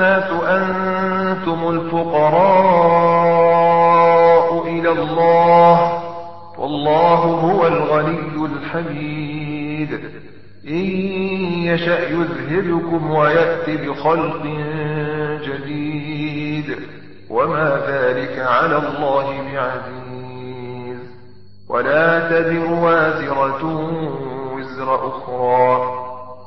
الناس أنتم الفقراء إلى الله والله هو الغني الحميد. إن يشأ يذهبكم ويأتي بخلق جديد. وما ذلك على الله بعزيز. ولا تذر وازرة وزر أخرى.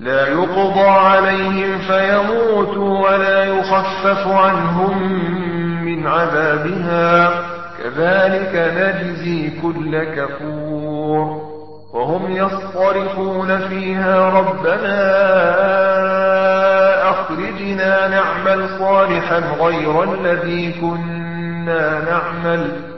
لا يقضى عليهم فيموتوا ولا يخفف عنهم من عذابها. كذلك نجزي كل كفور. وهم يصطرخون فيها ربنا أخرجنا نعمل صالحا غير الذي كنا نعمل.